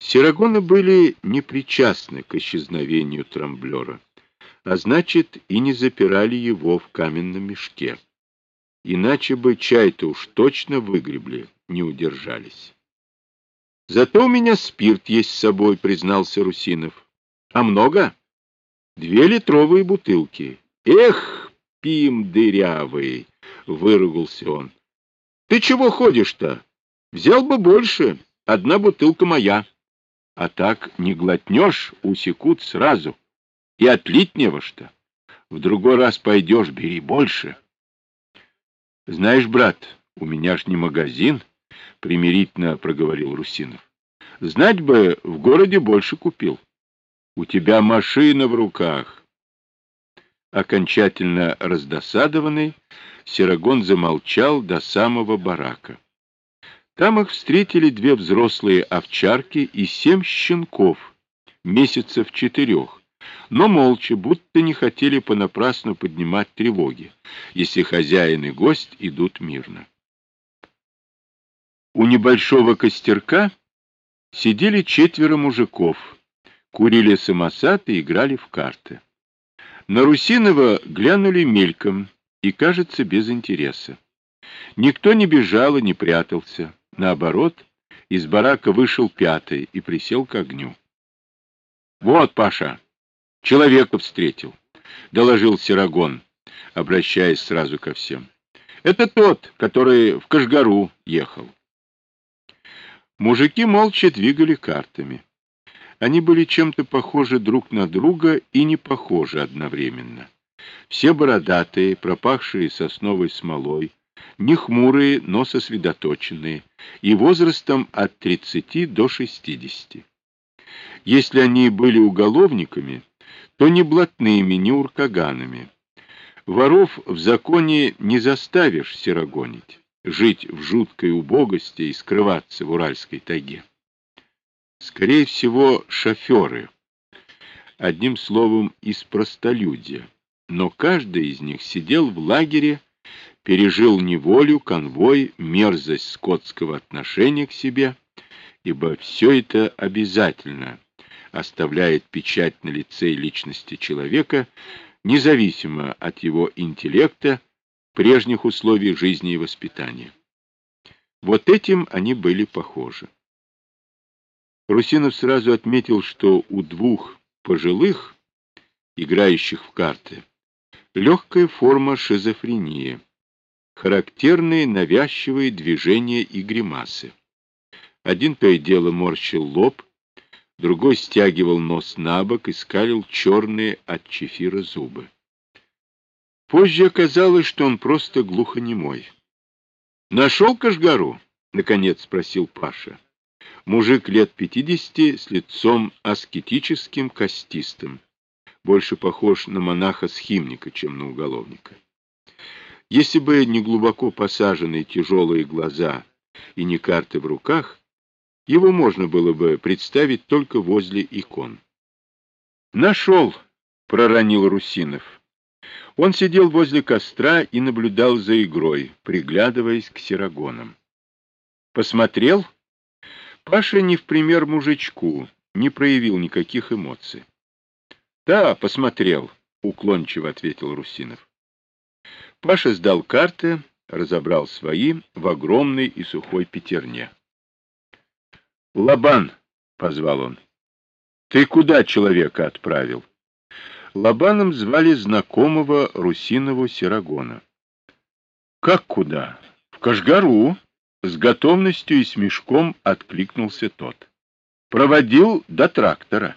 Сирагоны были не причастны к исчезновению Трамблера, а значит и не запирали его в каменном мешке. Иначе бы чай-то уж точно выгребли, не удержались. Зато у меня спирт есть с собой, признался Русинов. А много? Две литровые бутылки. Эх, пим дырявый, выругался он. Ты чего ходишь-то? Взял бы больше, одна бутылка моя. А так не глотнешь, усекут сразу. И отлить не во что. В другой раз пойдешь, бери больше. Знаешь, брат, у меня ж не магазин, — примирительно проговорил Русинов. Знать бы, в городе больше купил. У тебя машина в руках. Окончательно раздосадованный, Серагон замолчал до самого барака. Там их встретили две взрослые овчарки и семь щенков, месяцев четырех, но молча, будто не хотели понапрасну поднимать тревоги, если хозяин и гость идут мирно. У небольшого костерка сидели четверо мужиков, курили самосад и играли в карты. На Русинова глянули мельком и, кажется, без интереса. Никто не бежал и не прятался. Наоборот, из барака вышел пятый и присел к огню. — Вот, Паша, человека встретил, — доложил Серагон, обращаясь сразу ко всем. — Это тот, который в Кашгару ехал. Мужики молча двигали картами. Они были чем-то похожи друг на друга и не похожи одновременно. Все бородатые, пропахшие сосновой смолой, не хмурые, но сосредоточенные, и возрастом от 30 до 60. Если они были уголовниками, то не блатными, не уркаганами. Воров в законе не заставишь серогонить жить в жуткой убогости и скрываться в Уральской тайге. Скорее всего, шоферы. Одним словом, из простолюдия. Но каждый из них сидел в лагере, пережил неволю, конвой, мерзость скотского отношения к себе, ибо все это обязательно оставляет печать на лице и личности человека, независимо от его интеллекта, прежних условий жизни и воспитания. Вот этим они были похожи. Русинов сразу отметил, что у двух пожилых, играющих в карты, легкая форма шизофрении, характерные навязчивые движения и гримасы. Один то и дело морщил лоб, другой стягивал нос на бок и скалил черные от чефира зубы. Позже оказалось, что он просто глухонемой. «Нашел Кашгару?» — наконец спросил Паша. Мужик лет пятидесяти с лицом аскетическим, костистым. Больше похож на монаха-схимника, чем на уголовника. Если бы не глубоко посаженные тяжелые глаза и не карты в руках, его можно было бы представить только возле икон. «Нашел!» — проронил Русинов. Он сидел возле костра и наблюдал за игрой, приглядываясь к серогонам. Посмотрел? Паша не в пример мужичку, не проявил никаких эмоций. — Да, посмотрел, — уклончиво ответил Русинов. Паша сдал карты, разобрал свои в огромной и сухой пятерне. — Лобан, — позвал он, — ты куда человека отправил? — Лобаном звали знакомого Русинову Серагона. «Как куда? В Кашгару!» С готовностью и с мешком откликнулся тот. «Проводил до трактора».